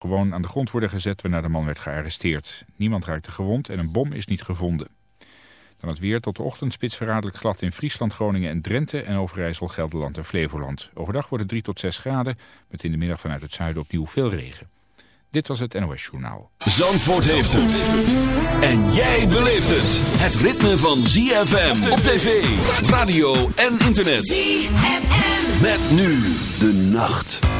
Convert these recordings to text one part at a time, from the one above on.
gewoon aan de grond worden gezet waarna de man werd gearresteerd. Niemand raakte gewond en een bom is niet gevonden. Dan het weer tot de ochtendspits verraderlijk glad in Friesland, Groningen en Drenthe en Overijssel, Gelderland en Flevoland. Overdag wordt het 3 tot 6 graden, met in de middag vanuit het zuiden opnieuw veel regen. Dit was het NOS Journaal. Zandvoort heeft het. En jij beleeft het. Het ritme van ZFM op tv, radio en internet. ZFM. Met nu de nacht.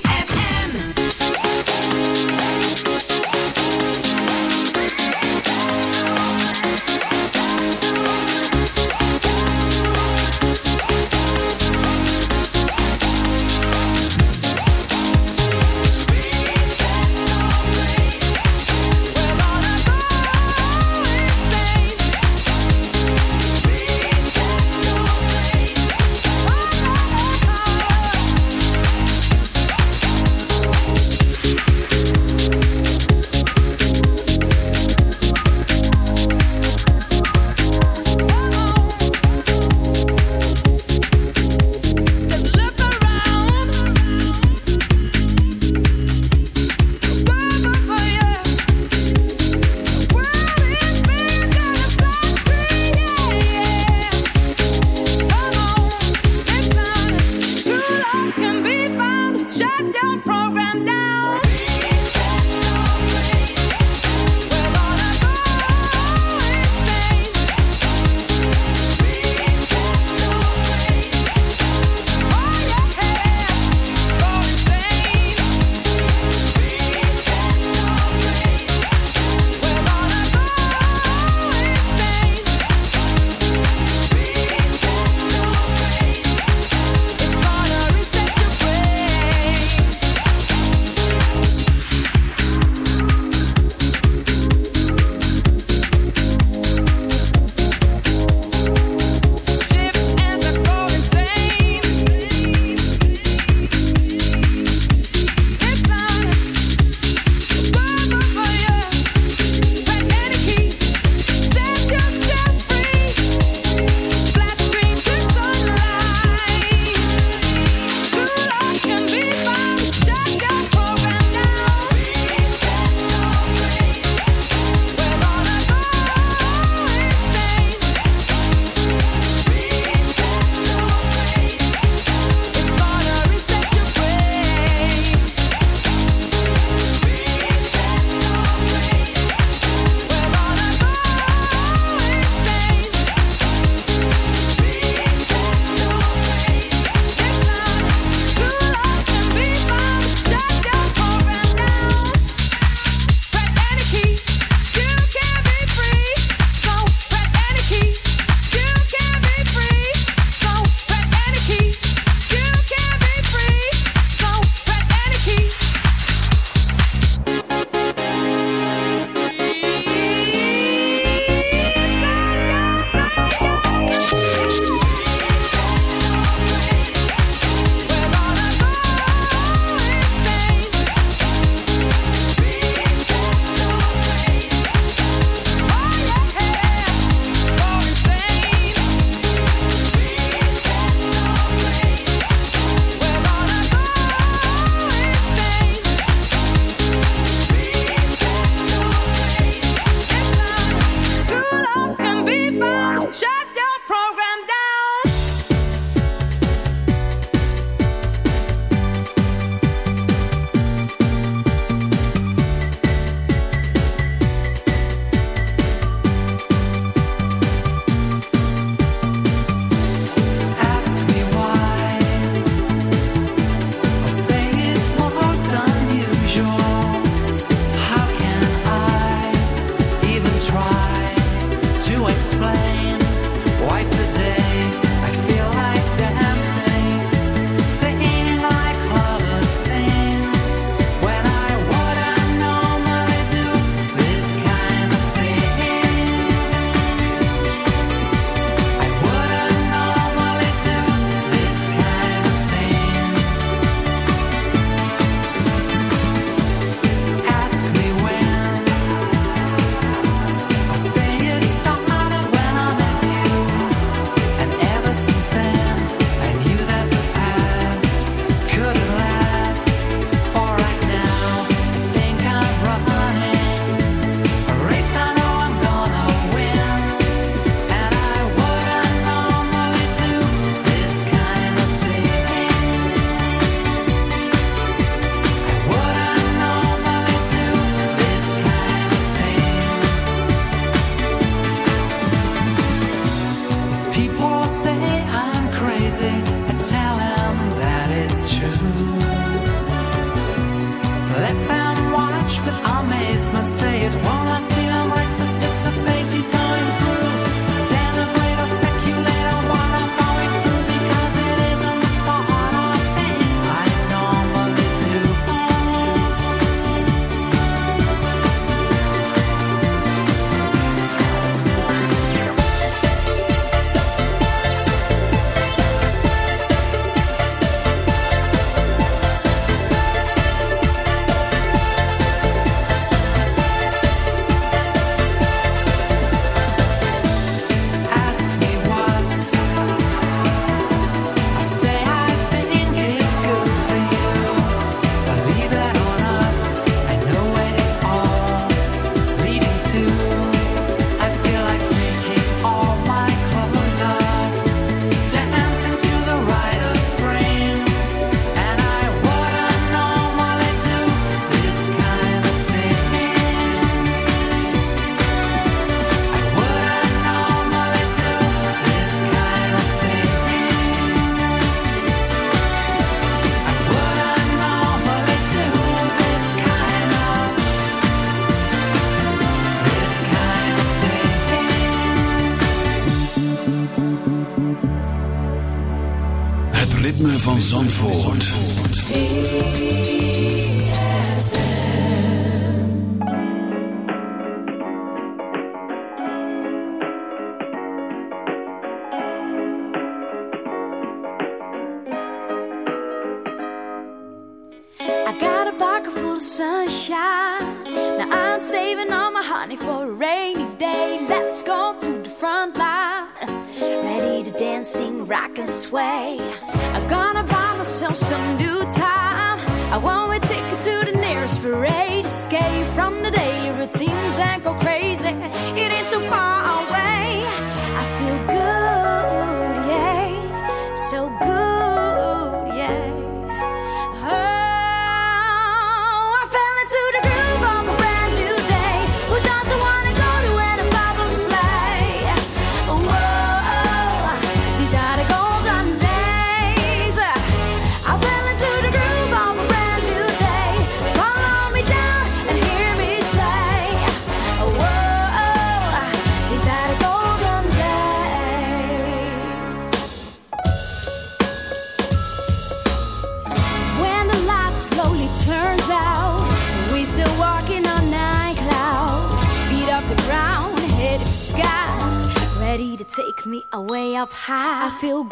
feel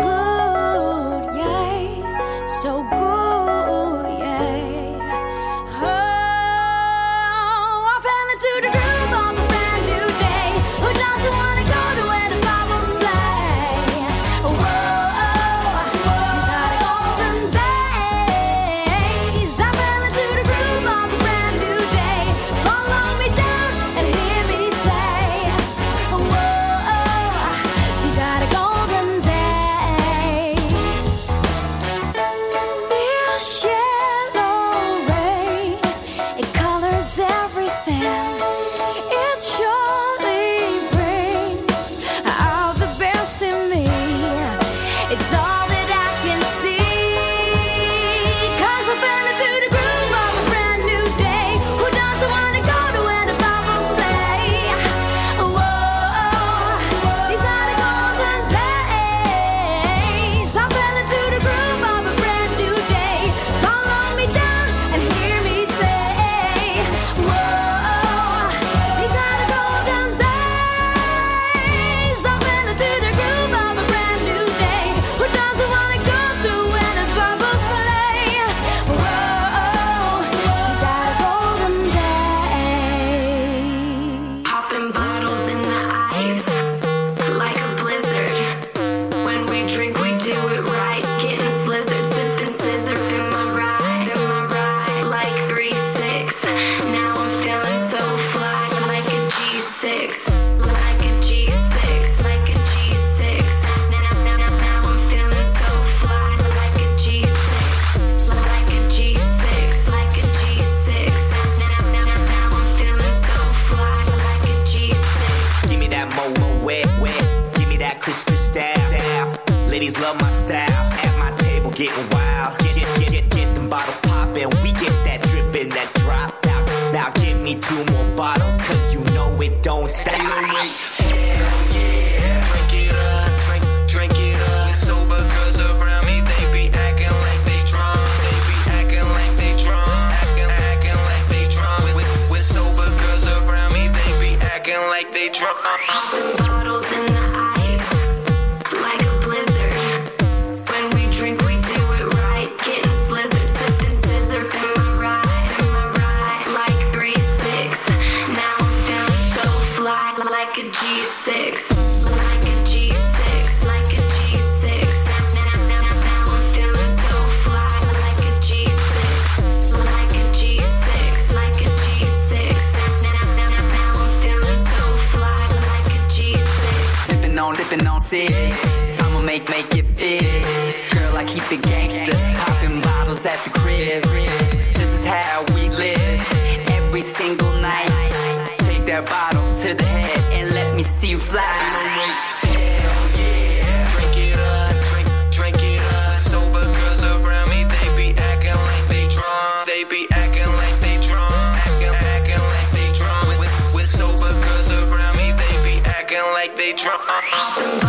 at the crib. This is how we live every single night. Take that bottle to the head and let me see you fly. Hell yeah, drink it up, drink, it up. Sober girls around me, they be acting like they drunk. They be acting like they drunk, acting, acting like they drunk. With sober girls around me, they be acting like they drunk.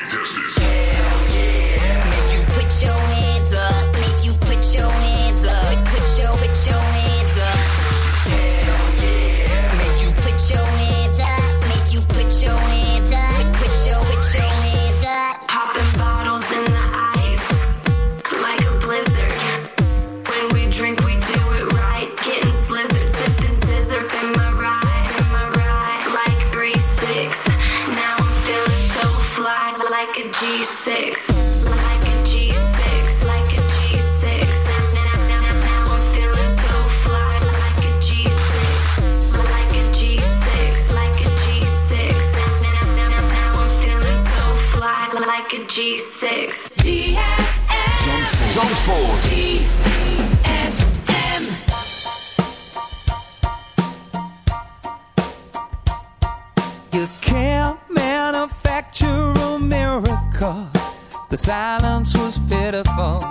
G6. Zandvoort. Zandvoort. The silence was pitiful.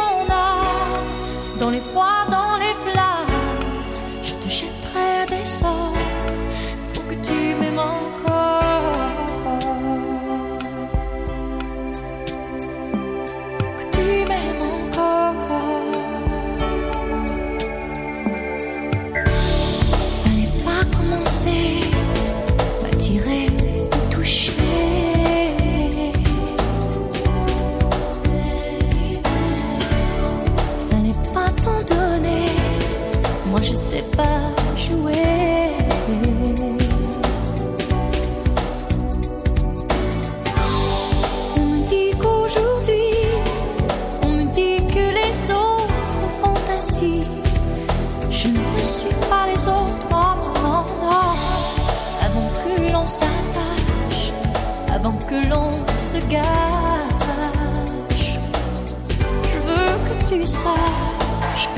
plus sage.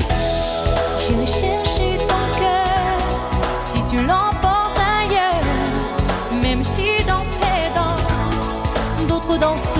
J'irai chercher ton cœur si tu l'emportes ailleurs, même si dans tes danses, d'autres dansent.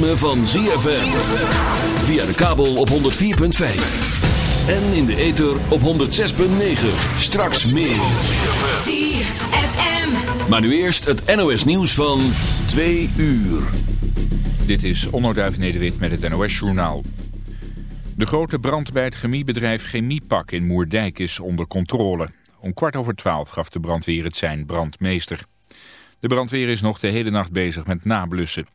Ritme van ZFM. Via de kabel op 104.5. En in de ether op 106.9. Straks meer. ZFM. Maar nu eerst het NOS nieuws van 2 uur. Dit is Onno Nederwit met het NOS-journaal. De grote brand bij het chemiebedrijf Chemiepak in Moerdijk is onder controle. Om kwart over twaalf gaf de brandweer het zijn brandmeester. De brandweer is nog de hele nacht bezig met nablussen.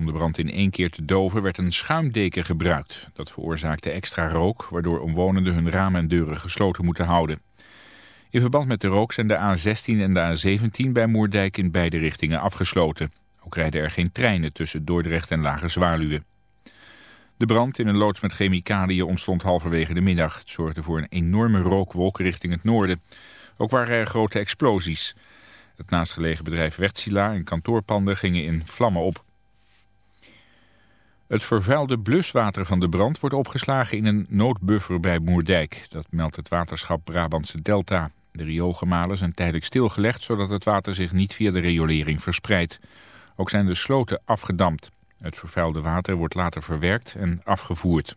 Om de brand in één keer te doven werd een schuimdeken gebruikt. Dat veroorzaakte extra rook, waardoor omwonenden hun ramen en deuren gesloten moeten houden. In verband met de rook zijn de A16 en de A17 bij Moerdijk in beide richtingen afgesloten. Ook rijden er geen treinen tussen Dordrecht en Lage Zwaluwe. De brand in een loods met chemicaliën ontstond halverwege de middag. Het zorgde voor een enorme rookwolk richting het noorden. Ook waren er grote explosies. Het naastgelegen bedrijf Wärtsilä en kantoorpanden gingen in vlammen op. Het vervuilde bluswater van de brand wordt opgeslagen in een noodbuffer bij Moerdijk. Dat meldt het waterschap Brabantse Delta. De rioolgemalen zijn tijdelijk stilgelegd zodat het water zich niet via de riolering verspreidt. Ook zijn de sloten afgedampt. Het vervuilde water wordt later verwerkt en afgevoerd.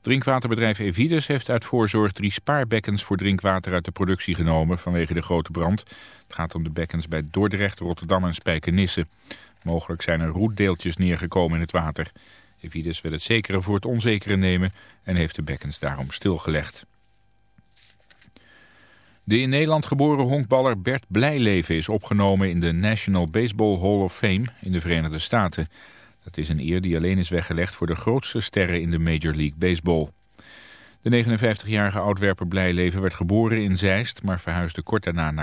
Drinkwaterbedrijf Evides heeft uit voorzorg drie spaarbekkens voor drinkwater uit de productie genomen vanwege de grote brand. Het gaat om de bekkens bij Dordrecht, Rotterdam en Spijkenisse. Mogelijk zijn er roetdeeltjes neergekomen in het water. Evides wil het zekere voor het onzekere nemen en heeft de bekkens daarom stilgelegd. De in Nederland geboren honkballer Bert Blijleven is opgenomen in de National Baseball Hall of Fame in de Verenigde Staten. Dat is een eer die alleen is weggelegd voor de grootste sterren in de Major League Baseball. De 59-jarige oudwerper Blijleven werd geboren in Zeist, maar verhuisde kort daarna naar